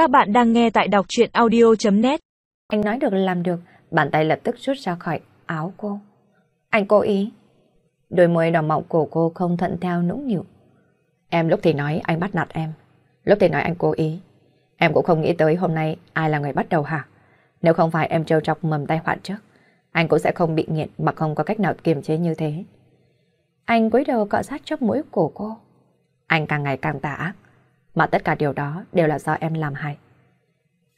Các bạn đang nghe tại đọc chuyện audio.net Anh nói được làm được, bàn tay lập tức rút ra khỏi áo cô. Anh cố ý. Đôi môi đỏ mọng của cô không thuận theo nũng nhịu. Em lúc thì nói anh bắt nạt em, lúc thì nói anh cố ý. Em cũng không nghĩ tới hôm nay ai là người bắt đầu hả? Nếu không phải em trêu chọc mầm tay hoạn trước, anh cũng sẽ không bị nghiện mà không có cách nào kiềm chế như thế. Anh cúi đầu cọ sát chóp mũi của cô. Anh càng ngày càng tà ác, mà tất cả điều đó đều là do em làm hại.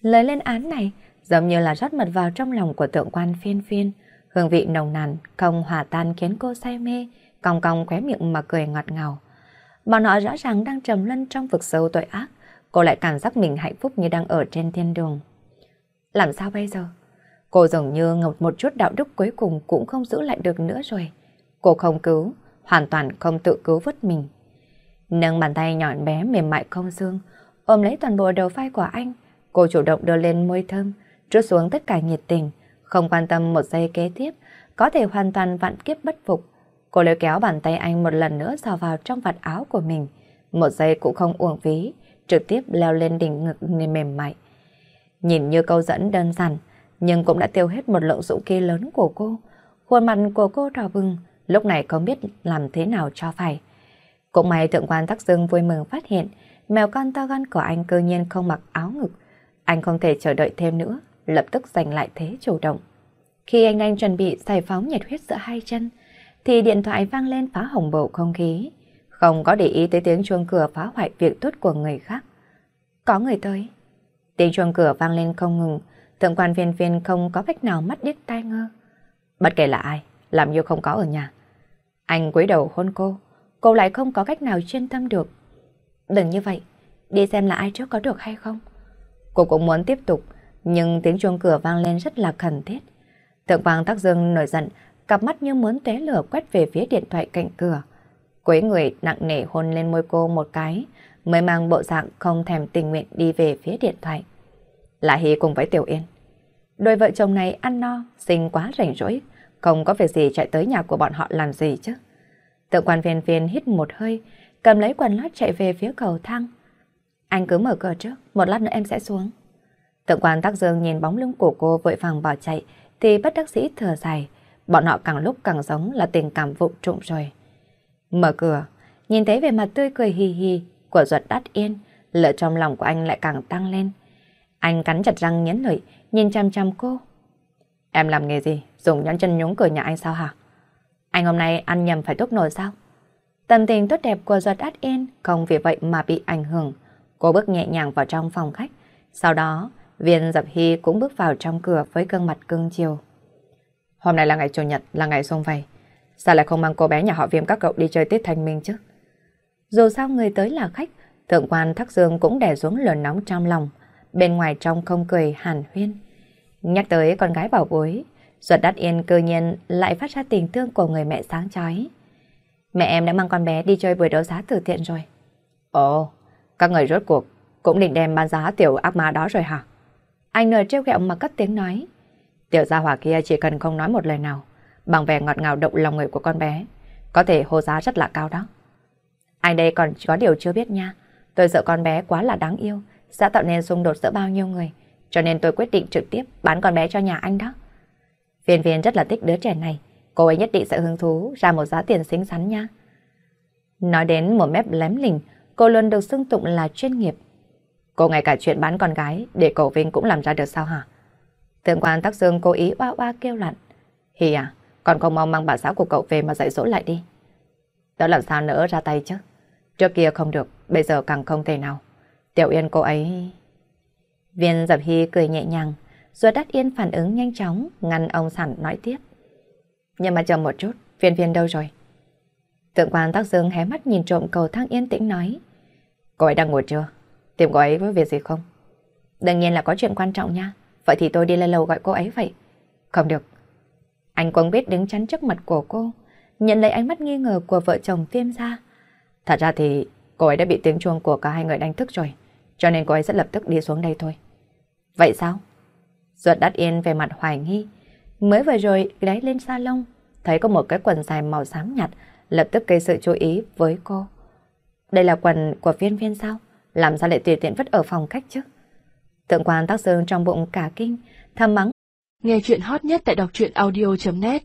Lời lên án này giống như là rót mật vào trong lòng của tượng quan phiên phiên, hương vị nồng nàn, không hòa tan khiến cô say mê, cong cong khóe miệng mà cười ngọt ngào. Bọn họ rõ ràng đang trầm luân trong vực sâu tội ác, cô lại cảm giác mình hạnh phúc như đang ở trên thiên đường. Làm sao bây giờ? Cô dường như ngột một chút đạo đức cuối cùng cũng không giữ lại được nữa rồi. Cô không cứu, hoàn toàn không tự cứu vớt mình. Nâng bàn tay nhọn bé mềm mại không xương, ôm lấy toàn bộ đầu vai của anh. Cô chủ động đưa lên môi thơm, trút xuống tất cả nhiệt tình, không quan tâm một giây kế tiếp, có thể hoàn toàn vặn kiếp bất phục. Cô lôi kéo bàn tay anh một lần nữa dò vào trong vạt áo của mình. Một giây cũng không uổng phí, trực tiếp leo lên đỉnh ngực mềm mại. Nhìn như câu dẫn đơn giản, nhưng cũng đã tiêu hết một lượng dũng khí lớn của cô. Khuôn mặt của cô đỏ bừng, lúc này không biết làm thế nào cho phải. Cũng may thượng quan Tắc Dương vui mừng phát hiện mèo con to gan của anh cơ nhiên không mặc áo ngực. Anh không thể chờ đợi thêm nữa, lập tức giành lại thế chủ động. Khi anh đang chuẩn bị giải phóng nhiệt huyết giữa hai chân, thì điện thoại vang lên phá hỏng bầu không khí. Không có để ý tới tiếng chuông cửa phá hoại việc tốt của người khác. Có người tới. Tiếng chuông cửa vang lên không ngừng, thượng quan viên viên không có cách nào mắt điếc tai ngơ. Bất kể là ai, làm như không có ở nhà. Anh cúi đầu hôn cô, cô lại không có cách nào chuyên tâm được. Đừng như vậy, đi xem là ai trước có được hay không. Cô cũng muốn tiếp tục, nhưng tiếng chuông cửa vang lên rất là khẩn thiết. Thượng Hoàng Tắc Dương nổi giận, cặp mắt như muốn té lửa quét về phía điện thoại cạnh cửa. Quấy người nặng nề hôn lên môi cô một cái, mới mang bộ dạng không thèm tình nguyện đi về phía điện thoại. Lạ Hy cùng với Tiểu Yên. Đôi vợ chồng này ăn no, sinh quá rảnh rỗi, không có việc gì chạy tới nhà của bọn họ làm gì chứ. Tượng quan viên viên hít một hơi, cầm lấy quần lót chạy về phía cầu thang. Anh cứ mở cửa trước, một lát nữa em sẽ xuống. Tượng quan tác dương nhìn bóng lưng của cô vội vàng bỏ chạy, thì bất đắc dĩ thở dài. Bọn họ càng lúc càng giống là tình cảm vụng trộm rồi. Mở cửa, nhìn thấy về mặt tươi cười hì hì của ruột đắt yên, lửa trong lòng của anh lại càng tăng lên. Anh cắn chặt răng nhấn lợi, nhìn chăm chăm cô. Em làm nghề gì? Dùng nhón chân nhúng cửa nhà anh sao hả? Anh hôm nay ăn nhầm phải thuốc nổi sao? Tâm tình tốt đẹp của Duật Át Yên không vì vậy mà bị ảnh hưởng. Cô bước nhẹ nhàng vào trong phòng khách. Sau đó, viên dập hy cũng bước vào trong cửa với gương mặt cưng chiều. Hôm nay là ngày Chủ nhật, là ngày xung vầy. Sao lại không mang cô bé nhà họ viêm các cậu đi chơi Tết Thanh Minh chứ? Dù sao người tới là khách, thượng quan Thắc Dương cũng đè xuống lửa nóng trong lòng. Bên ngoài trong không cười hàn huyên. Nhắc tới con gái bảo bối, Duật Đắt Yên cơ nhiên lại phát ra tình thương của người mẹ sáng chói. Mẹ em đã mang con bé đi chơi buổi đấu giá từ thiện rồi. Ồ, các người rốt cuộc cũng định đem bán giá tiểu ác ma đó rồi hả? Anh nở treo gẹo mà cất tiếng nói. Tiểu gia hỏa kia chỉ cần không nói một lời nào, bằng vẻ ngọt ngào động lòng người của con bé, có thể hô giá rất là cao đó. Anh đây còn có điều chưa biết nha. Tôi sợ con bé quá là đáng yêu, sẽ tạo nên xung đột giữa bao nhiêu người. Cho nên tôi quyết định trực tiếp bán con bé cho nhà anh đó. Viên viên rất là thích đứa trẻ này. Cô ấy nhất định sẽ hứng thú ra một giá tiền xinh xắn nha. Nói đến một mép lém lỉnh, cô luôn được xưng tụng là chuyên nghiệp. Cô ngay cả chuyện bán con gái để cổ Vinh cũng làm ra được sao hả? Thượng quan Tắc Dương cố ý oa oa kêu lặn. Hì à, còn không mau mang bà xã của cậu về mà dạy dỗ lại đi. Đó làm sao nỡ ra tay chứ? Trước kia không được, bây giờ càng không thể nào. Tiểu Yên cô ấy... Viên Dập Hy cười nhẹ nhàng, rồi đắt Yên phản ứng nhanh chóng, ngăn ông sẵn nói tiếp. Nhưng mà chờ một chút, viên viên đâu rồi? Tượng quan Tắc Dương hé mắt nhìn trộm cầu thang yên tĩnh nói. Cô ấy đang ngồi chưa? Tìm cô ấy với việc gì không? Đương nhiên là có chuyện quan trọng nha. Vậy thì tôi đi lên lầu gọi cô ấy vậy. Không được. Anh cũng biết đứng chắn trước mặt của cô, nhận lấy ánh mắt nghi ngờ của vợ chồng tiêm ra. Thật ra thì cô ấy đã bị tiếng chuông của cả hai người đánh thức rồi, cho nên cô ấy sẽ lập tức đi xuống đây thôi. Vậy sao? Duật đắt yên về mặt hoài nghi. Mới vừa rồi gái lên salon, thấy có một cái quần dài màu xám nhạt, lập tức gây sự chú ý với cô. Đây là quần của viên viên sao? Làm sao lại tùy tiện vứt ở phòng khách chứ? Thượng quan tác dương trong bụng cả kinh, thầm mắng. Nghe chuyện hot nhất tại đọc truyện audio.net